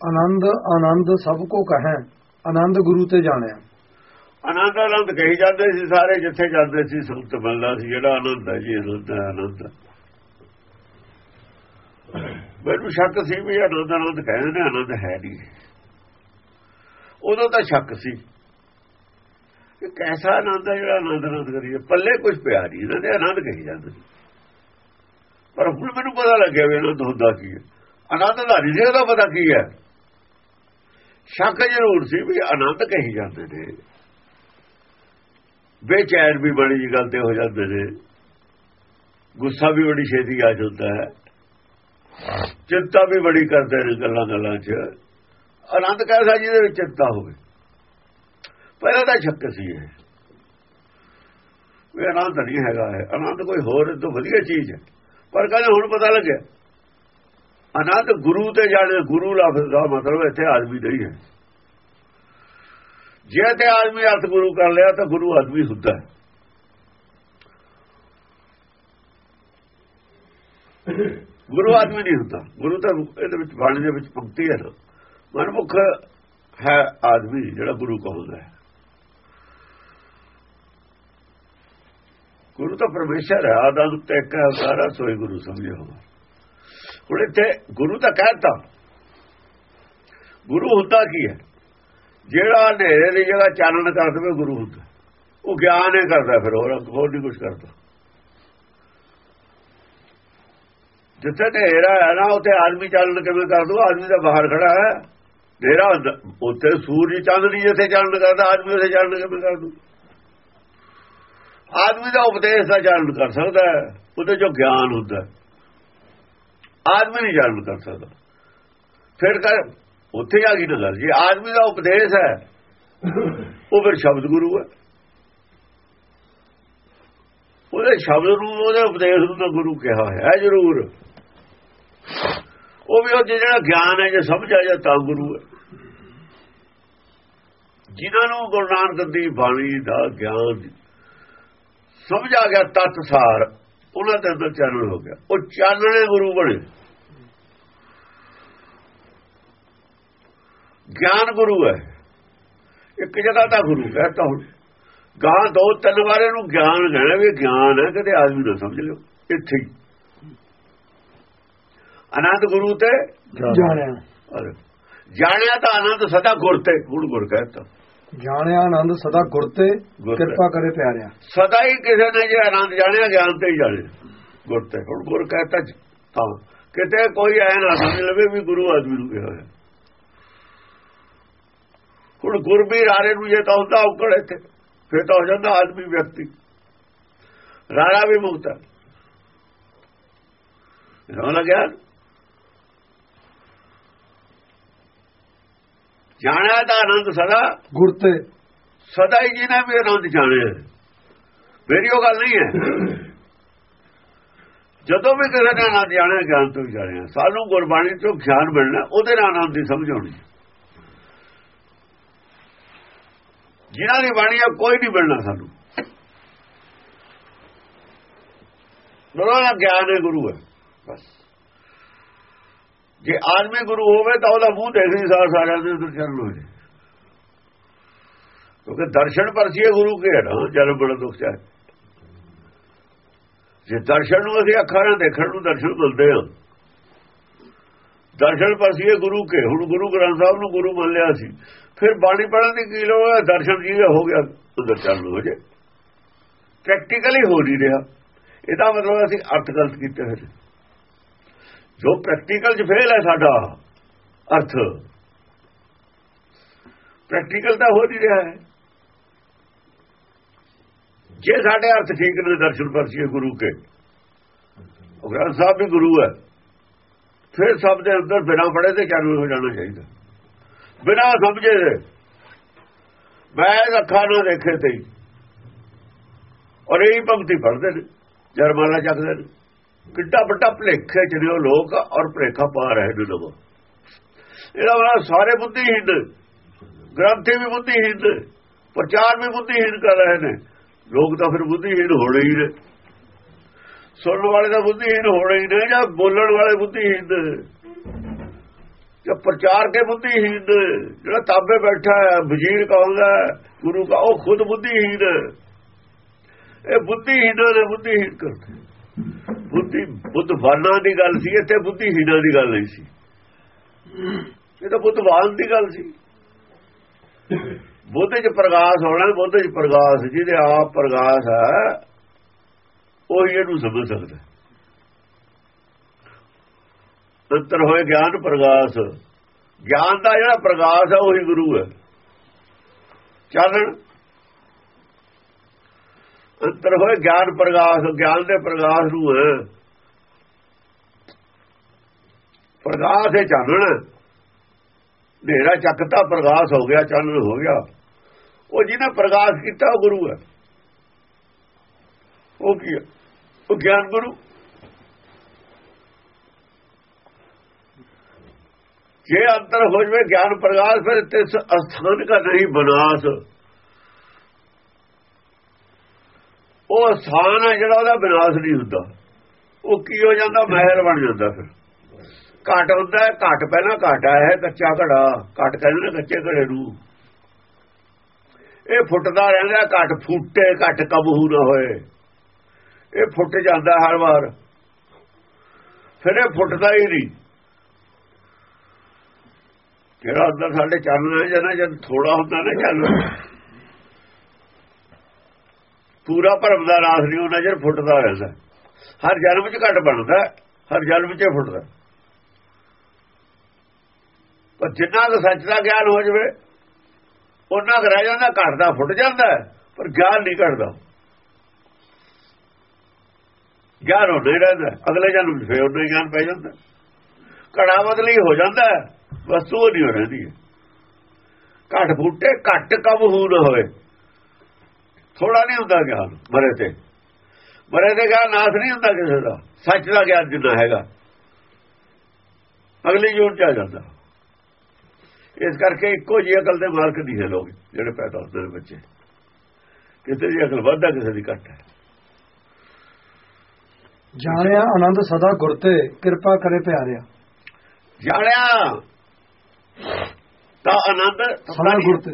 ਆਨੰਦ ਆਨੰਦ ਸਭ ਕੋ ਕਹੈ, ਆਨੰਦ ਗੁਰੂ ਤੇ ਜਾਣਿਆ। ਆਨੰਦ ਆਨੰਦ ਕਹੀ ਜਾਂਦੇ ਸੀ ਸਾਰੇ, ਜਿੱਥੇ ਜਾਂਦੇ ਸੀ ਸੰਤ ਮਿਲਦਾ ਸੀ, ਜਿਹੜਾ ਆਨੰਦ ਹੈ ਜੀ, ਆਨੰਦ ਆਨੰਦ ਮੈਨੂੰ ਸ਼ੱਕ ਸੀ ਵੀ ਆਨੰਦ ਆਨੰਦ ਕਹਿੰਦੇ ਨੇ, ਆਨੰਦ ਹੈ ਨਹੀਂ। ਉਦੋਂ ਤਾਂ ਸ਼ੱਕ ਸੀ ਕਿ ਕੈਸਾ ਆਨੰਦ ਹੈ ਜਿਹੜਾ ਆਨੰਦ ਆਨੰਦ ਕਰੀਏ। ਪੱਲੇ ਕੁਝ ਪਿਆ ਨਹੀਂ, ਇਹਨਾਂ ਦੇ ਆਨੰਦ ਕਹੀ ਜਾਂਦੇ ਪਰ ਹੁਣ ਮੈਨੂੰ ਪਤਾ ਲੱਗਿਆ ਵੀ ਆਨੰਦ ਹੁੰਦਾ ਕੀ ਹੈ। ਆਨੰਦ ਦਾ ਨਹੀਂ ਸੀ ਪਤਾ ਕੀ ਹੈ। ਸ਼ੱਕ ਜ਼ਰੂਰ ਸੀ ਵੀ ਆਨੰਦ ਕਹੀ ਜਾਂਦੇ ਨੇ। ਬੇਚੈਨ ਵੀ ਬੜੀ ਜੀ ਗੱਲ ਤੇ ਹੋ ਜਾਂਦੇ ਨੇ। ਗੁੱਸਾ ਵੀ ਬੜੀ ਛੇਤੀ ਆ ਜਾਂਦਾ ਹੈ। ਚਿੰਤਾ ਵੀ ਬੜੀ ਕਰਦੇ ਨੇ ਗੱਲਾਂ ਗੱਲਾਂ 'ਚ। ਆਨੰਦ ਕੈਸਾ ਜਿਹਦੇ ਵਿੱਚ ਚਿੰਤਾ ਹੋਵੇ? ਪਹਿਲਾਂ ਤਾਂ ਸ਼ੱਕ ਸੀ ਇਹ। ਵੀ ਆਨੰਦ ਨਹੀਂ ਹੈਗਾ ਹੈ ਆਨੰਦ ਕੋਈ ਹੋਰ ਤੋਂ ਵਧੀਆ ਚੀਜ਼ ਹੈ। ਪਰ ਕਹਿੰਦੇ ਹੁਣ ਪਤਾ ਲੱਗਿਆ। ਆਨੰਦ ਗੁਰੂ ਤੇ ਜਾਣੇ, ਗੁਰੂ ਲਫ਼ਜ਼ ਦਾ ਮਤਲਬ ਇੱਥੇ ਆਦਮੀ ਨਹੀਂ ਹੈ। ਜੇ ਤੇ ਆਦਮੀ ਅਰਥ ਗੁਰੂ ਕਰ ਲਿਆ ਤਾਂ ਗੁਰੂ ਆਦਮੀ ਹੁੰਦਾ ਹੈ। ਗੁਰੂ ਆਦਮੀ ਨਹੀਂ ਹੁੰਦਾ। ਗੁਰੂ ਤਾਂ ਇਹਦੇ ਵਿੱਚ, ਬਾਣੀ ਦੇ ਵਿੱਚ ਪੰਕਤੀ ਹੈ ਨਾ। ਮਨਮੁਖ ਹੈ ਆਦਮੀ, ਜਿਹੜਾ ਗੁਰੂ ਕਹੋਦਾ ਹੈ। ਗੁਰੂ ਤਾਂ ਪਰਮੇਸ਼ਰ ਹੈ। ਆਦਮ ਤੇ ਕਾ ਸਾਰਾ ਸੋਈ ਗੁਰੂ ਸਮਝਿਆ ਹੋਵੇ ਹੁਣ ਇੱਥੇ ਗੁਰੂ ਤਾਂ ਕਹਤਾ ਗੁਰੂ ਹੁੰਦਾ ਕੀ ਹੈ ਜਿਹੜਾ ਹਨੇਰੇ ਦੀ ਜਗ੍ਹਾ ਚਾਨਣ ਕਰ ਦੇਵੇ ਗੁਰੂ ਹੁੰਦਾ ਉਹ ਗਿਆਨ ਹੀ ਕਰਦਾ ਫਿਰ ਹੋਰ ਹੋਰ ਨਹੀਂ ਕੁਝ ਕਰਦਾ ਜਿੱਥੇ ਹਨੇਰਾ ਹੈ ਨਾ ਉੱਥੇ ਆਦਮੀ ਚਾਨਣ ਕਿਵੇਂ ਕਰ ਦੂ ਆਦਮੀ ਦਾ ਬਾਹਰ ਖੜਾ ਹੈ ਹਨੇਰਾ ਉੱਥੇ ਸੂਰਜ ਚਾਨਣੀ ਜਿੱਥੇ ਚਾਨਣ ਕਰਦਾ ਆਦਮੀ ਉੱਥੇ ਚਾਨਣ ਕਿਵੇਂ ਕਰ ਦੂ ਆਦਮੀ ਦਾ ਉਪਦੇਸ਼ ਦਾ ਚਾਨਣ ਕਰ ਸਕਦਾ ਉਹਦੇ ਜੋ ਗਿਆਨ ਹੁੰਦਾ ਆਦਮੀ ਨਹੀਂ ਜਨਮ ਕਰ ਸਕਦਾ। ਫਿਰ ਕਰ ਉੱਥੇ ਆ ਗਈ ਨਾ ਗੱਲ ਜੀ, ਆਦਮੀ ਦਾ ਉਪਦੇਸ਼ ਹੈ। ਉਹ ਫਿਰ ਸ਼ਬਦ ਗੁਰੂ ਹੈ। ਉਹਦੇ ਸ਼ਬਦ ਨੂੰ, ਉਹਦੇ ਉਪਦੇਸ਼ ਨੂੰ ਤਾਂ ਗੁਰੂ ਕਿਹਾ ਹੈ ਜ਼ਰੂਰ। ਉਹ ਵੀ ਉਹ ਜਿਹੜਾ ਗਿਆਨ ਹੈ, ਜੇ ਸਮਝ ਆ ਜਾ ਤਾਂ ਗੁਰੂ ਹੈ। ਜਿਨ੍ਹਾਂ ਨੂੰ ਗੁਰੂ ਨਾਨਕ ਦੀ ਬਾਣੀ ਦਾ ਗਿਆਨ ਸਮਝ ਆ ਗਿਆ ਤਤ ਸਾਰ ਉਹਨਾਂ ਦੇ ਅੰਦਰ ਚਾਨਣ ਹੋ ਗਿਆ। ਉਹ ਚਾਨਣੇ ਗੁਰੂ ਬਣੇ। ਗਿਆਨ ਗੁਰੂ ਹੈ। ਇੱਕ ਜਗ੍ਹਾ ਤਾਂ ਗੁਰੂ ਕਹਤਾ ਹੁਣ। ਗਾਂ ਦੋ ਤਿੰਨ ਵਾਰੇ ਨੂੰ ਗਿਆਨ ਕਹਿਣਾ ਵੀ ਗਿਆਨ ਹੈ ਕਿਤੇ ਆਦਮੀ ਨਾ ਸਮਝ ਲਿਓ। ਇੱਥੇ ਆਨੰਦ ਗੁਰੂ ਤੇ ਜਾਣਿਆ ਜਾਣਿਆ ਤਾਂ ਆਨੰਦ ਸਦਾ ਗੁਰ ਤੇ ਗੁਰ ਗੁਰ ਕਹਤਾ। ਜਾਣਿਆ ਆਨੰਦ ਸਦਾ ਗੁਰ ਤੇ ਕਿਰਪਾ ਕਰੇ ਪਿਆਰਿਆ। ਸਦਾ ਹੀ ਕਿਸੇ ਨੇ ਜੇ ਆਨੰਦ ਜਾਣਿਆ ਗਿਆਨ ਤੇ ਹੀ ਜਾਣਿਆ ਗੁਰ ਤੇ। ਹੁਣ ਗੁਰ ਕਹਤਾ ਤਾਂ ਕਿਤੇ ਕੋਈ ਐ ਨਾ ਸਮਝ ਲਵੇ ਵੀ ਗੁਰੂ ਆਦਮੀ ਨੂੰ ਕਿਹਾ ਹੈ ਹੁਣ ਗੁਰਬੀਰ ਆਰੇ ਨੂੰ ਜੇ ਤਾਂ ਹੁੰਦਾ ਔਕੜ ਇੱਥੇ ਫਿਰ ਤਾਂ ਹੋ ਜਾਂਦਾ ਆਦਮੀ ਵਿਅਕਤੀ। ਰਾਣਾ ਵੀ ਮੁਕਤ ਹੈ। ਸਮਝ ਲੱਗਿਆ ਜਾਣਿਆ ਤਾਂ ਆਨੰਦ ਸਦਾ। ਗੁਰ ਤੇ। ਸਦਾ ਹੀ ਜਿਹਨੇ ਵੀ ਆਨੰਦ ਜਾਣਿਆ ਮੇਰੀ ਉਹ ਗੱਲ ਨਹੀਂ ਹੈ। ਜਦੋਂ ਵੀ ਕਿਸੇ ਨੇ ਆਨੰਦ ਜਾਣਿਆ ਗਿਆਨ ਤੋਂ ਜਾਣਿਆ ਸਾਨੂੰ ਗੁਰਬਾਣੀ ਤੋਂ ਗਿਆਨ ਮਿਲਣਾ ਉਹਦੇ ਨਾਲ ਆਨੰਦ ਦੀ ਸਮਝ ਆਉਣੀ। ਜਿਨ੍ਹਾਂ ਦੀ ਬਾਣੀ ਆ ਕੋਈ ਨਹੀਂ ਮਿਲਣਾ ਸਾਨੂੰ। ਦੋਨਾਂ ਗਿਆਨ ਹੈ ਗੁਰੂ ਹੈ। ਬਸ। ਜੇ ਆਦਮੀ ਗੁਰੂ ਹੋਵੇ ਤਾਂ ਉਹਦਾ ਮੂੰਹ ਦੇਖੀ ਸਾਰ ਸਾਰਿਆਂ ਦੇ ਅੰਦਰ ਹੋ ਹੋਏ ਕਿਉਂਕਿ ਦਰਸ਼ਨ ਪਰਸੀਏ ਗੁਰੂ ਕੇ ਹੈ ਨਾ ਜਨਮ ਬੜਾ ਦੁੱਖ ਚਾਹੇ ਜੇ ਦਰਸ਼ਨ ਨੂੰ ਅਸੀਂ ਅੱਖਾਂ ਨਾਲ ਦੇਖਣ ਨੂੰ ਦਰਸ਼ਨ ਮਿਲਦੇ ਹਾਂ ਦਰਸ਼ਨ ਪਰਸੀਏ ਗੁਰੂ ਕੇ ਹੁਣ ਗੁਰੂ ਗ੍ਰੰਥ ਸਾਹਿਬ ਨੂੰ ਗੁਰੂ ਮੰਨ ਲਿਆ ਸੀ। ਫਿਰ ਬਾਣੀ ਪੜਨ ਦੀ ਕੀ ਲੋੜ ਹੈ ਦਰਸ਼ਨ ਜੀ ਹੋ ਗਿਆ, ਉਧਰ ਚੱਲ ਹੋ ਜੇ ਪ੍ਰੈਕਟੀਕਲੀ ਹੋ ਨਹੀਂ ਰਿਹਾ। ਇਹਦਾ ਮਤਲਬ ਅਸੀਂ ਅਰਥ ਗਲਤ ਕੀਤੇ ਹੋਏ ਜੋ ਪ੍ਰੈਕਟੀਕਲ 'ਚ ਫੇਲ ਹੈ ਸਾਡਾ ਅਰਥ। ਪ੍ਰੈਕਟੀਕਲ ਤਾਂ ਹੋ ਨਹੀਂ ਰਿਹਾ ਹੈ। ਜੇ ਸਾਡੇ ਅਰਥ ਠੀਕ ਨੇ ਦਰਸ਼ਨ ਪਰਚੀ ਗੁਰੂ ਕੇ। ਉਹ ਗ੍ਰੰਥ ਸਾਹਿਬ ਵੀ ਗੁਰੂ ਹੈ। ਫਿਰ ਸਭ ਦੇ ਅੰਦਰ ਬਿਨਾ ਪੜੇ ਤੇ ਚਾਲੂ ਹੋ ਜਾਣਾ ਚਾਹੀਦਾ? ਬਿਨਾ ਸਮਝੇ ਦੇ। ਮੈਂ ਅੱਖਾਂ ਨਾਲ ਦੇਖੇ ਤੇ ਔਰ ਇਹ ਪੰਕਤੀ ਪੜਦੇ ਨੇ ਜਰਮਾਲਾ ਚੱਕਦੇ ਨੇ। ਕਿੱਡਾ ਵੱਡਾ ਭਲੇਖੇ ਚ ਨੇ ਉਹ ਲੋਕ ਔਰ ਭਲੇਖਾ ਪਾ ਰਹੇ ਨੇ ਲੋਕ। ਇਹਦਾ ਵਾਲਾ ਸਾਰੇ ਬੁੱਧੀਹੀਨ ਗ੍ਰੰਥੀ ਵੀ ਬੁੱਧੀਹੀਨ ਪ੍ਰਚਾਰ ਵੀ ਬੁੱਧੀਹੀਨ ਕਰ ਰਹੇ ਨੇ। ਲੋਕ ਤਾਂ ਫਿਰ ਬੁੱਧੀਹੀਨ ਹੋਣੇ ਹੀ ਨੇ। ਸੁਣਨ ਵਾਲੇ ਤਾਂ ਬੁੱਧੀਹੀਨ ਹੋਣੇ ਹੀ ਨੇ ਜਾਂ ਬੋਲਣ ਵਾਲੇ ਬੁੱਧੀਹੀਨ ਜਾਂ ਪ੍ਰਚਾਰ ਕੇ ਬੁੱਧੀਹੀਨ ਜਿਹੜਾ ਤਾਬੇ ਬੈਠਾ ਹੈ, ਵਜ਼ੀਰ ਕਹੋਗਾ ਗੁਰੂ ਦਾ ਉਹ ਖੁਦ ਬੁੱਧੀਹੀਨ ਇਹ ਬੁੱਧੀਹੀਨਾਂ ਨੇ ਬੁੱਧੀਹੀਨ ਕਰਦੇ ਬੁੱਧੀ, ਬੁੱਧਵਾਨਾਂ ਦੀ ਗੱਲ ਸੀ, ਇੱਥੇ ਬੁੱਧੀਹੀਨਾਂ ਦੀ ਗੱਲ ਨਹੀਂ ਸੀ। ਇਹ ਤਾਂ ਬੁੱਧਵਾਨ ਦੀ ਗੱਲ ਸੀ। ਬੁੱਧ ਚ ਪ੍ਰਗਾਸ ਹੋਣਾ, ਬੁੱਧ ਚ ਪ੍ਰਗਾਸ, ਜਿਹਦੇ ਆਪ ਪ੍ਰਗਾਸ ਹੈ, ਉਹ ਇਹਨੂੰ ਸਮਝ ਸਕਦਾ ਅੰਤਰ ਹੋਏ ਗਿਆਨ, ਪ੍ਰਗਾਸ। ਗਿਆਨ ਦਾ ਜਿਹੜਾ ਪ੍ਰਗਾਸ ਹੈ, ਉਹੀ ਗੁਰੂ ਹੈ। ਚਾਨਣ ਅੰਤਰ ਹੋਏ ਗਿਆਨ ਪ੍ਰਗਾਸ, ਗਿਆਨ ਦੇ ਪ੍ਰਗਾਸ ਨੂੰ ਹੈ। ਪ੍ਰਗਾਸ ਹੈ ਚਾਨਣ। ਹਨੇਰਾ ਚੱਕਤਾ, ਪ੍ਰਗਾਸ ਹੋ ਗਿਆ, ਚਾਨਣ ਹੋ ਗਿਆ। ਉਹ ਜਿਹਨੇ ਪ੍ਰਗਾਸ ਕੀਤਾ, ਉਹ ਗੁਰੂ ਹੈ। ਉਹ ਕੀ ਉਹ ਗਿਆਨ ਗੁਰੂ। ਜੇ ਅੰਤਰ ਹੋ ਜਵੇ ਗਿਆਨ ਪ੍ਰਗਾਸ, ਫਿਰ ਤੇ ਅਸਥਾਨ ਦਾ ਨਹੀਂ ਬਨਾਸ। ਉਹ ਸਥਾਨ ਹੈ ਜਿਹੜਾ ਉਹਦਾ ਵਿਨਾਸ਼ ਨਹੀਂ ਹੁੰਦਾ। ਉਹ ਕੀ ਹੋ ਜਾਂਦਾ? ਮਹਿਲ ਬਣ ਜਾਂਦਾ ਫਿਰ। ਘਟ ਹੁੰਦਾ ਹੈ, ਘਟ ਪਹਿਲਾਂ ਘਾਟਾ ਹੈ, ਕੱਚਾ ਘੜਾ। ਘਟ ਕਹਿੰਦੇ ਨੇ ਕੱਚੇ ਘੜੇ ਨੂੰ। ਇਹ ਫੁੱਟਦਾ ਰਹਿੰਦਾ ਘਟ ਫੁੱਟੇ, ਘਟ ਕਬਹੂ ਨਾ ਹੋਏ। ਇਹ ਫੁੱਟ ਜਾਂਦਾ ਹਰ ਵਾਰ। ਫਿਰ ਇਹ ਫੁੱਟਦਾ ਹੀ ਨਹੀਂ। ਜਿਹੜਾ ਅੰਦਰ ਸਾਡੇ ਚੱਲ ਹੈ ਜਨਾ ਜਦ ਥੋੜਾ ਹੁੰਦਾ ਨਾ ਚੱਲ ਪੂਰਾ ਭਰਮ ਦਾ ਰਾਸ ਨਹੀਂ, ਉਹਨਾਂ ਨਜ਼ਰ ਫੁੱਟਦਾ ਰਹਿੰਦਾ ਹਰ ਜਨਮ ਚ ਘਟ ਬਣਦਾ, ਹਰ ਜਨਮ ਚ ਫੁੱਟਦਾ। ਪਰ ਜਿੰਨਾ ਕੁ ਸੱਚ ਦਾ ਗਿਆਨ ਹੋ ਜਵੇ ਉਹਨਾਂ ਕੁ ਰਹਿ ਜਾਂਦਾ ਘਟਦਾ ਫੁੱਟ ਜਾਂਦਾ, ਪਰ ਗਿਆਨ ਨਹੀਂ ਘਟਦਾ। ਗਿਆਨ ਹੋ ਨਹੀਂ ਰਹਿੰਦਾ, ਅਗਲੇ ਜਨਮ ਵਿੱਚ ਫੇਰ ਉਹਨਾਂ ਗਿਆਨ ਪੈ ਜਾਂਦਾ। ਘੜਾ ਬਦਲੀ ਹੋ ਜਾਂਦਾ ਵਸਤੂ ਨਹੀਂ ਰਹਿੰਦੀ ਰਹੀ ਘਟ ਫੁੱਟੇ ਘਟ ਕਬ ਹੋ ਨਾ ਹੋਵੇ। ਥੋੜਾ ਨਹੀਂ ਹੁੰਦਾ ਗਿਆਨ ਮਰੇ ਤੇ। ਮਰੇ ਤੇ ਗਿਆਨ ਨਾਸ ਨਹੀਂ ਹੁੰਦਾ ਕਿਸੇ ਦਾ। ਸੱਚ ਦਾ ਗਿਆਨ ਜਿੰਨਾ ਹੈਗਾ। ਅਗਲੀ ਜੂਨ ਚ ਆ ਜਾਂਦਾ। ਇਸ ਕਰਕੇ ਇੱਕੋ ਜਿਹੀ ਅਕਲ ਦੇ ਮਾਲਕ ਨਹੀਂ ਹੈ ਲੋਕ ਜਿਹੜੇ ਪੈਦਾ ਹੁੰਦੇ ਨੇ ਬੱਚੇ। ਕਿਸੇ ਦੀ ਅਕਲ ਵੱਧਾ ਕਿਸੇ ਦੀ ਘੱਟ ਹੈ ਜਾਣਿਆ ਆਨੰਦ ਸਦਾ ਗੁਰ ਤੇ ਕਿਰਪਾ ਕਰੇ ਪਿਆਰਿਆ। ਜਾਣਿਆ ਤਾਂ ਆਨੰਦ ਸਦਾ ਗੁਰ ਤੇ।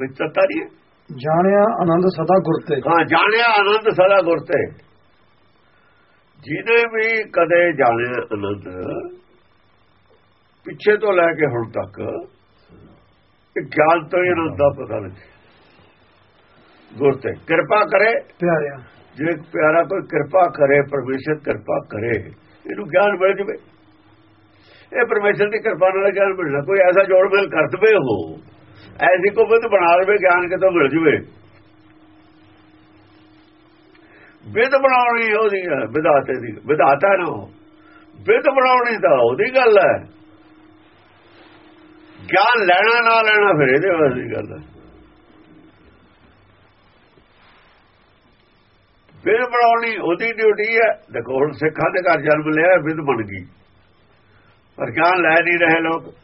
ਵਿੱਚ ਤਤਾ ਨਹੀਂ ਜਾਣਿਆ ਆਨੰਦ ਸਦਾ ਗੁਰ ਤੇ। ਹਾਂ ਜਾਣਿਆ ਆਨੰਦ ਸਦਾ ਗੁਰ ਤੇ। ਜਿਹਨੇ ਵੀ ਕਦੇ ਜਾਣਿਆ ਆਨੰਦ ਪਿੱਛੇ ਤੋਂ ਲੈ ਕੇ ਹੁਣ ਤੱਕ ਇਹ ਗਿਆਨ ਤੋਂ ਹੀ ਆਨੰਦ ਦਾ ਪਤਾ ਲੱਗੇ ਗੁਰ ਤੇ ਕਿਰਪਾ ਕਰੇ। ਪਿਆਰਿਆ। ਜੇ ਪਿਆਰਾ ਕੋਈ ਕਿਰਪਾ ਕਰੇ ਪਰਮੇਸ਼ਰ ਕਿਰਪਾ ਕਰੇ ਇਹਨੂੰ ਗਿਆਨ ਮਿਲ ਜਵੇ। ਇਹ ਪਰਮੇਸ਼ਰ ਦੀ ਕਿਰਪਾ ਨਾਲ ਗਿਆਨ ਮਿਲਣਾ ਕੋਈ ਐਸਾ ਜੋੜ ਮੇਲ ਕਰ ਦਵੇ ਹੋ ਐਸੀ ਕੋ ਬੁੱਧ ਬਣਾ ਲਵੇ, ਗਿਆਨ ਕਿਤੋਂ ਮਿਲ ਜਵੇ। ਵਿਦ ਬਣਾਉਣੀ ਉਹਦੀ ਹੈ ਵਿਦਾਤੇ ਦੀ ਵਿਧਾਤਾ ਨਾ ਵਿਦ ਬਣਾਉਣੀ ਤਾਂ ਉਹਦੀ ਗੱਲ ਹੈ। ਗਿਆਨ ਲੈਣਾ, ਨਾ ਲੈਣਾ ਫਿਰ ਇਹਦੇ ਵਾਸਤੇ ਗੱਲ ਹੈ। ਵਿਦ ਬਣਾਉਣੀ ਉਹਦੀ ਡਿਊਟੀ ਹੈ। ਦੇਖੋ, ਹੁਣ ਸਿੱਖਾਂ ਦੇ ਘਰ ਜਨਮ ਲਿਆ, ਵਿਦ ਬਣ ਗਈ। ਪਰ ਗਿਆਨ ਲੈ ਨਹੀਂ ਰਹੇ ਲੋਕ।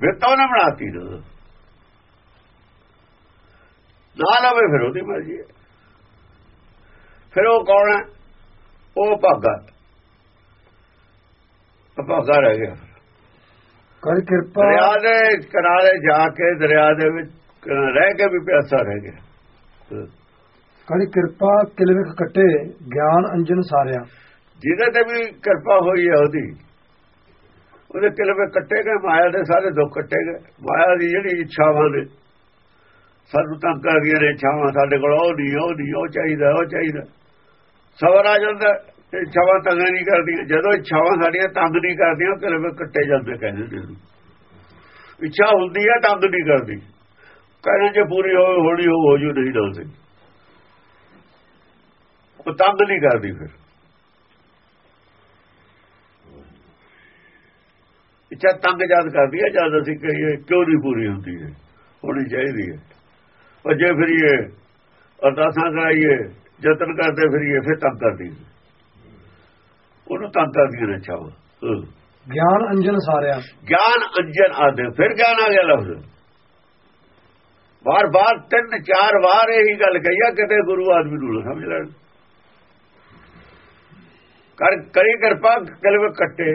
ਵਿਦ ਤਾਂ ਉਹਨੇ ਬਣਾਤੀ ਨਾ ਨਾ ਲਵੇ ਫਿਰ ਉਹਦੀ ਮਰਜ਼ੀ ਹੈ। ਫਿਰ ਉਹ ਕੌਣ ਹੈ? ਉਹ ਭਾਗਾ। ਭਾਗਾ ਰਹਿ ਗਿਆ। ਕਰ ਕਿਰਪਾ ਦਰਿਆ ਦੇ ਕਿਨਾਰੇ ਜਾ ਕੇ ਦਰਿਆ ਦੇ ਵਿੱਚ ਰਹਿ ਕੇ ਵੀ ਪਿਆਸਾ ਰਹਿ ਗਿਆ। ਕਰ ਕਿਰਪਾ ਕਿਲਵਿਕ ਕੱਟੇ ਗਿਆਨ ਅੰਜਨ ਸਾਰਿਆ। ਜਿਹਦੇ ਤੇ ਵੀ ਕਿਰਪਾ ਹੋਈ ਹੈ ਉਹਦੀ। ਉਹਦੇ ਕਿਲਵੇ ਕੱਟੇ ਗਏ, ਮਾਇਆ ਦੇ ਸਾਰੇ ਦੁੱਖ ਕੱਟੇ ਗਏ। ਮਾਇਆ ਦੀ ਜਿਹੜੀ ਇੱਛਾਵਾਂ ਨੇ, ਸਾਨੂੰ ਤੰਗ ਕਰ ਰਹੀਆਂ ਨੇ ਇੱਛਾਵਾਂ ਸਾਡੇ ਕੋਲ, ਉਹ ਨਹੀਂ ਉਹ ਨਹੀਂ, ਉਹ ਚਾਹੀਦਾ ਉਹ ਚਾਹੀਦਾ। ਸਬਰ ਆ ਜਾਂਦਾ ਇੱਛਾਵਾਂ ਤੰਗ ਨਹੀਂ ਕਰਦੀਆਂ। ਜਦੋਂ ਇੱਛਾਵਾਂ ਸਾਡੀਆਂ ਤੰਗ ਨਹੀਂ ਕਰਦੀਆਂ ਕਿਲਵੇ ਕੱਟੇ ਜਾਂਦੇ ਕਹਿੰਦੇ ਨੇ ਇੱਛਾ ਹੁੰਦੀ ਹੈ ਤੰਗ ਨਹੀਂ ਕਰਦੀ। ਕਹਿੰਦੇ ਜੇ ਪੂਰੀ ਹੋਵੇ, ਹੋਣੀ ਹੋ ਜੂ, ਨਹੀਂ ਡੋਲਦੇ ਉਹ ਤੰਗ ਨਹੀਂ ਕਰਦੀ ਫਿਰ। ਇੱਛਾ ਤੰਗ ਜਦ ਕਰਦੀ ਹੈ ਜਦ ਅਸੀਂ ਕਹੀਏ ਕਿਉਂ ਨਹੀਂ ਪੂਰੀ ਹੁੰਦੀ ਹੈ ਹੋਣੀ ਚਾਹੀਦੀ ਹੈ। ਉਹ ਜੇ ਫਿਰ ਇਹ ਅਰਦਾਸਾਂ ਕਰਾਈਏ ਯਤਨ ਕਰਦੇ ਫਿਰੀਏ ਫਿਰ ਤੰਗ ਕਰਦੀ ਉਹਨੂੰ ਤੰਗ ਕਰਦੀਆਂ ਨੇ ਚਾਹਾਂ ਗਿਆਨ ਅੰਜਨ ਸਾਰਿਆ ਗਿਆਨ ਅੰਜਨ ਆਦੇ ਫਿਰ ਗਿਆਨ ਆ ਗਿਆ ਲਫ਼ਜ਼। ਬਾਰ ਬਾਰ ਤਿੰਨ ਚਾਰ ਵਾਰ ਇਹੀ ਗੱਲ ਕਹੀਆ ਕਿਤੇ ਗੁਰੂ ਆਦਮੀ ਨੂੰ ਸਮਝ ਲੈਣ। ਕਰ ਕਰੀ ਕਿਰਪਾ ਕਲਵੇ ਕੱਟੇ।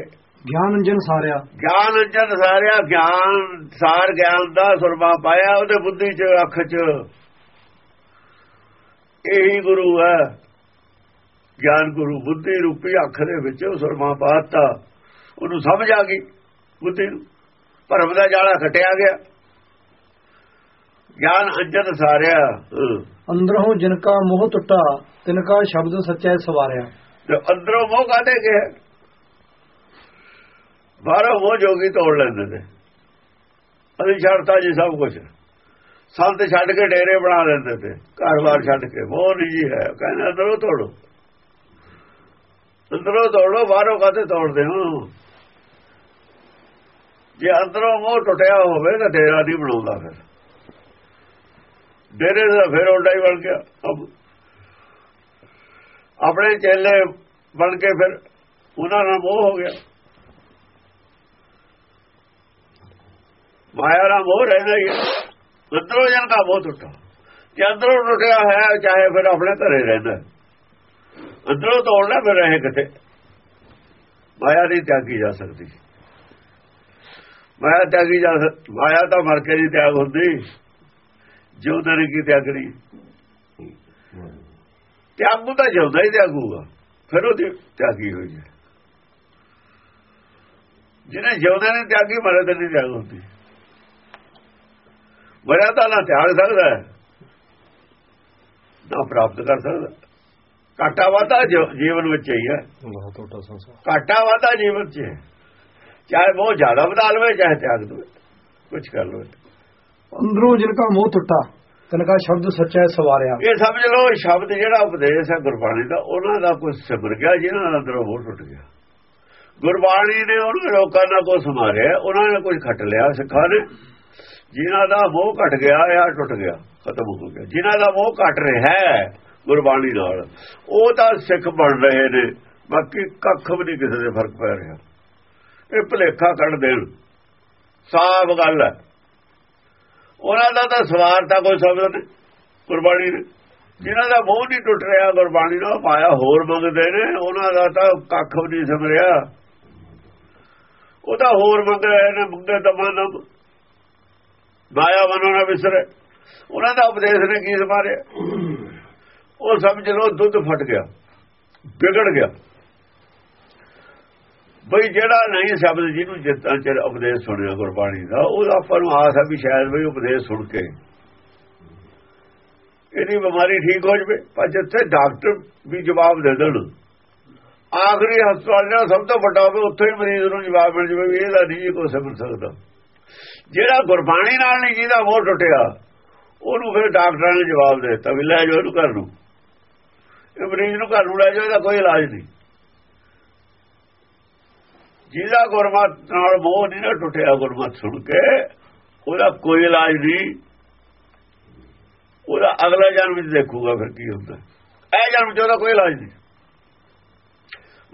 ਗਿਆਨ ਅੰਜਨ ਸਾਰਿਆ। ਗਿਆਨ ਅੰਜਨ ਸਾਰਿਆ ਗਿਆਨ ਸਾਰ ਗਿਆਨ ਦਾ ਸੁਰਮਾ ਪਾਇਆ ਉਹਦੇ ਬੁੱਧੀ 'ਚ ਅੱਖ 'ਚ। ਇਹੀ ਗੁਰੂ ਹੈ। ਗਿਆਨ ਗੁਰੂ ਬੁੱਧੀ ਰੂਪੀ ਅੱਖ ਦੇ ਵਿੱਚ ਉਹ ਸੁਰਮਾ ਪਾਤਾ ਉਹਨੂੰ ਸਮਝ ਆ ਗਈ ਬੁੱਧੀ ਨੂੰ। ਭਰਮ ਦਾ ਜਾਲਾ ਖਟਿਆ ਗਿਆ। ਗਿਆਨ ਅੰਜਨ ਸਾਰਿਆ। ਅੰਦਰੋਂ ਜਿਨ ਕਾ ਮੋਹ ਟੁੱਟਾ ਤਿਨ ਕਾ ਸ਼ਬਦ ਸੱਚੈ ਸਵਾਰਿਆ। ਤੇ ਅੰਦਰੋਂ ਮੋਹ ਕਾਦੇ ਗਏ ਬਾਹਰੋਂ ਮੋਹ ਜੋਗੀ ਤੋੜ ਲੈਂਦੇ ਨੇ। ਅਸੀਂ ਛੱਡਤਾ ਜੀ ਸਭ ਕੁਝ ਸੰਤ ਛੱਡ ਕੇ ਡੇਰੇ ਬਣਾ ਲੈਂਦੇ ਤੇ, ਘਰ-ਬਾਰ ਛੱਡ ਕੇ। ਮੋਹ ਨਹੀਂ ਜੀ ਹੈ। ਕਹਿੰਦੇ ਅੰਦਰੋਂ ਤੋੜੋ। ਅੰਦਰੋਂ ਤੋੜੋ, ਬਾਹਰੋਂ ਕਾਤੇ ਤੋੜਦੇ ਹੋ? ਜੇ ਅੰਦਰੋਂ ਮੋਹ ਟੁੱਟਿਆ ਹੋਵੇ ਤਾਂ ਡੇਰਾ ਨਹੀਂ ਬਣਾਉਂਦਾ ਫਿਰ। ਡੇਰੇ ਦਾ ਫਿਰ ਉਲਟਾ ਹੀ ਬਣ ਗਿਆ। ਆਪਣੇ ਚੇਲੇ ਬਣ ਕੇ ਫਿਰ ਉਹਨਾਂ ਨਾਲ ਮੋਹ ਹੋ ਗਿਆ। ਮਾਇਆ ਨਾਲ ਮੋਹ ਰਹਿੰਦਾ ਹੀ ਹੈ। ਅੰਦਰੋਂ ਜਨ ਦਾ ਮੋਹ ਟੁੱਟਾ। ਜੇ ਅੰਦਰੋਂ ਟੁੱਟਿਆ ਹੈ, ਚਾਹੇ ਫਿਰ ਆਪਣੇ ਘਰੇ ਰਹਿੰਦਾ ਅੰਦਰੋਂ ਤੋੜਨਾ ਫਿਰ ਰਹੇ ਕਿਤੇ ਮਾਇਆ ਨਹੀਂ ਤਿਆਗੀ ਜਾ ਸਕਦੀ। ਮਾਇਆ ਤਿਆਗੀ ਜਾ ਸਕ- ਮਾਇਆ ਤਾਂ ਮਰ ਕੇ ਨਹੀਂ ਤਿਆਗ ਹੁੰਦੀ। ਜਿਉਂਦੇ ਨੇ ਕੀ ਤਿਆਗਣੀ। ਤਿਆਗੂ ਤਾਂ ਜਿਉਂਦਾ ਹੀ ਤਿਆਗੂਗਾ। ਫਿਰ ਉਹਦੀ ਤਿਆਗੀ ਹੋਈ ਹੈ। ਜਿਹਨੇ ਜਿਉਂਦੇ ਨੇ ਤਿਆਗੀ ਮਰੇ ਤਾਂ ਨਹੀਂ ਤਿਆਗ ਹੁੰਦੀ। ਮਰਿਆ ਤਾਂ ਨਾ ਤਿਆਗ ਸਕਦਾ ਨਾ ਪ੍ਰਾਪਤ ਕਰ ਸਕਦਾ। ਘਾਟਾ ਵਾਧਾ ਜੋ- ਜੀਵਨ ਵਿੱਚ ਹੀ ਹੈ। ਬਹੁਤ ਟੁੱਟਾ ਸੰਸਾਰ। ਘਾਟਾ ਵਾਧਾ ਜੀਵਨ 'ਚ ਹੈ ਚਾਹੇ ਬਹੁਤ ਜ਼ਿਆਦਾ ਵਧਾ ਲਵੇ ਚਾਹੇ ਤਿਆਗ ਦੇਵੇ। ਕੁਝ ਕਰ ਲਵੇ। ਅੰਦਰੋਂ ਜਿਨ ਕਾ ਮੋਹ ਟੁੱਟਾ ਤਿਨ ਕਾ ਸ਼ਬਦ ਸੱਚੈ ਸਵਾਰਿਆ। ਇਹ ਸਮਝ ਲਓ ਸ਼ਬਦ ਜਿਹੜਾ ਉਪਦੇਸ਼ ਹੈ ਗੁਰਬਾਣੀ ਦਾ ਉਹਨਾਂ ਦਾ ਕੁਝ ਸਿਮਰ ਗਿਆ ਜਿਹਨਾਂ ਦਾ ਅੰਦਰੋਂ ਹੋਰ ਟੁੱਟ ਗਿਆ। ਗੁਰਬਾਣੀ ਨੇ ਉਹਨਾਂ ਲੋਕਾਂ ਨਾਲ ਕੁਝ ਸਮਾਰਿਆ ਉਹਨਾਂ ਨੇ ਕੁਝ ਖੱਟ ਲਿਆ ਸਿੱਖਾਂ ਨੇ। ਜਿਨ੍ਹਾਂ ਦਾ ਮੋਹ ਘਟ ਗਿਆ ਜਾਂ ਟੁੱਟ ਗਿਆ, ਖਤਮ ਹੋ ਗਿਆ। ਜਿਨ੍ਹਾਂ ਦਾ ਮੋਹ ਘਟ ਰਿਹਾ ਹੈ, ਗੁਰਬਾਣੀ ਨਾਲ, ਉਹ ਤਾਂ ਸਿੱਖ ਬਣ ਰਹੇ ਨੇ, ਬਾਕੀ ਕੱਖ ਵੀ ਨਹੀਂ ਕਿਸੇ ਦੇ ਫ਼ਰਕ ਪੈ ਰਿਹਾ। ਇਹ ਭਲੇਖਾ ਕੱਢ ਦੇਣ, ਸਾਫ਼ ਗੱਲ ਹੈ। ਉਹਨਾਂ ਦਾ ਤਾਂ ਸਵਾਰ ਤਾਂ ਕੋਈ ਸ਼ਬਦ ਨਹੀਂ, ਗੁਰਬਾਣੀ ਨੇ ਜਿਨ੍ਹਾਂ ਦਾ ਮੋਹ ਨਹੀਂ ਟੁੱਟ ਰਿਹਾ, ਗੁਰਬਾਣੀ ਨਾਲ ਪਾਇਆ ਹੋਰ ਮੰਗਦੇ ਨੇ, ਉਹਨਾਂ ਦਾ ਤਾਂ ਕੱਖ ਵੀ ਨਹੀਂ ਸਮਰਿਆ ਉਹ ਤਾਂ ਹੋਰ ਮੰਗ ਰਹੇ ਨੇ, ਮੰਗੇ ਤਮਨ ਮਾਇਆ ਮਨੋਂ ਨਾ ਵਿਸਰੇ ਉਹਨਾਂ ਦਾ ਉਪਦੇਸ਼ ਨੇ ਕੀ ਸਮਾਰਿਆ ਉਹ ਸਮਝ ਲਓ ਦੁੱਧ ਫਟ ਗਿਆ, ਵਿਗੜ ਗਿਆ। ਬਈ ਜਿਹੜਾ ਨਹੀਂ ਸ਼ਬਦ ਜਿਹਨੂੰ ਜਿੱਤਾਂ ਚਿਰ ਉਪਦੇਸ਼ ਸੁਣਿਆ ਗੁਰਬਾਣੀ ਦਾ, ਉਹਦਾ ਆਪਾਂ ਨੂੰ ਆਸ ਹੈ ਵੀ ਸ਼ਾਇਦ ਬਈ ਉਪਦੇਸ਼ ਸੁਣ ਕੇ। ਇਹਦੀ ਬਿਮਾਰੀ ਠੀਕ ਹੋ ਜਵੇ, ਪਰ ਜਿੱਥੇ ਡਾਕਟਰ ਵੀ ਜਵਾਬ ਦੇ ਦੇਣ, ਆਖਰੀ ਹਸਪਤਾਲ ਜਿਹੜਾ ਸਭ ਤੋਂ ਵੱਡਾ ਹੋਵੇ, ਉੱਥੇ ਹੀ ਮਰੀਜ਼ ਨੂੰ ਜਵਾਬ ਮਿਲ ਜਵੇ ਵੀ ਇਹਦਾ ਨਹੀਂ ਕੋਈ ਸਮਝ ਸਕਦਾ। ਜਿਹੜਾ ਗੁਰਬਾਣੀ ਨਾਲ ਨਹੀਂ ਜਿਹਦਾ ਮੋਹ ਟੁੱਟਿਆ। ਉਹਨੂੰ ਫਿਰ ਡਾਕਟਰਾਂ ਨੇ ਜਵਾਬ ਦੇ ਦਿੱਤਾ ਵੀ ਲੈ ਜਾਓ ਇਹਨੂੰ ਘਰ ਨੂੰ। ਇਹ ਮਰੀਜ਼ ਨੂੰ ਘਰ ਨੂੰ ਲੈ ਜਾਓ, ਇਹਦਾ ਕੋਈ ਇਲਾਜ ਨਹੀਂ। ਜਿਹਦਾ ਗੁਰਮਤ ਨਾਲ ਮੋਹ ਨਹੀਂ ਨਾ ਟੁੱਟਿਆ, ਗੁਰਮਤ ਸੁਣ ਕੇ ਉਹਦਾ ਕੋਈ ਇਲਾਜ ਨਹੀਂ। ਉਹਦਾ ਅਗਲਾ ਜਨਮ ਵਿੱਚ ਦੇਖੂਗਾ ਫਿਰ ਕੀ ਹੁੰਦਾ। ਇਹ ਜਨਮ ਚ ਉਹਦਾ ਕੋਈ ਇਲਾਜ ਨਹੀਂ।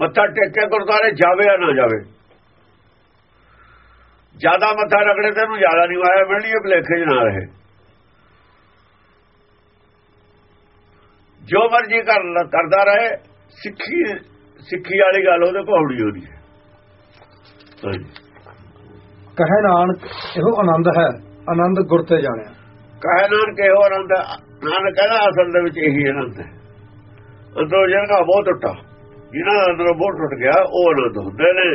ਮੱਥਾ ਟੇਕ ਕੇ ਗੁਰਦਾਰੇ ਜਾਵੇ ਜਾਂ ਨਾ ਜਾਵੇ। ਜ਼ਿਆਦਾ ਮੱਥਾ ਰਗੜੇ ਤੇ ਨੂੰ ਜ਼ਿਆਦਾ ਨਹੀਂ ਆਇਆ ਮਿਲਣੀ ਭਲੇਖੇ 'ਚ ਨਾ ਰਹੇ। ਜੋ ਮਰਜ਼ੀ ਕਰ ਕਰਦਾ ਰਹੇ ਸਿੱਖੀ ਸਿੱਖੀ ਵਾਲੀ ਗੱਲ ਉਹਦੇ ਕੋਲ ਹੌਲੀ ਹੋਣੀ ਹੈ। ਕਹੇ ਨਾਨਕ ਇਹੋ ਆਨੰਦ ਹੈ ਆਨੰਦ ਗੁਰ ਤੇ ਜਾਣਿਆ। ਕਹੇ ਨਾਨਕ ਇਹੋ ਆਨੰਦ। ਨਾਨਕ ਕਹਿੰਦਾ ਅਸਲ ਦੇ ਵਿੱਚ ਇਹੀ ਆਨੰਦ ਹੈ। ਅੰਦਰੋਂ ਜਿਹੜਾ ਬਹੁਤ ਟੁੱਟਾ ਜਿਹਨਾਂ ਦਾ ਅੰਦਰੋਂ ਬਹੁਤ ਟੁੱਟ ਗਿਆ ਉਹ ਆਨੰਦ ਹੁੰਦੇ ਨੇ।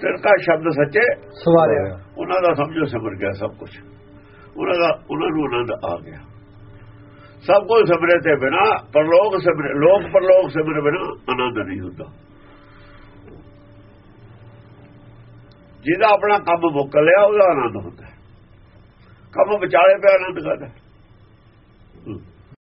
ਤਿਰਕਾ ਸ਼ਬਦ ਸੱਚੇ ਸਵਾਰਿਆ ਉਹਨਾਂ ਦਾ ਸਮਝੋ ਸਿਮਰ ਗਿਆ ਸਭ ਕੁਝ ਉਹਨਾਂ ਦਾ ਉਹਨਾਂ ਨੂੰ ਆਨੰਦ ਆ ਗਿਆ। ਸਭ ਕੁਝ ਸਿਮਰੇ ਤੇ ਬਿਨਾ ਪਰਲੋਕ ਸਿਮਰੇ ਲੋਕ ਪਰਲੋਕ ਸਿਮਰੇ ਬਿਨਾ ਆਨੰਦ ਨਹੀਂ ਹੁੰਦਾ। ਜਿਹਦਾ ਆਪਣਾ ਕੰਮ ਮੁੱਕ ਲਿਆ ਉਹਦਾ ਆਨੰਦ ਹੁੰਦਾ। ਕੰਮ ਵਿਚਾਲੇ ਪਿਆ ਆਨੰਦ ਕਰਦਾ।